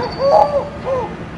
Woo-hoo!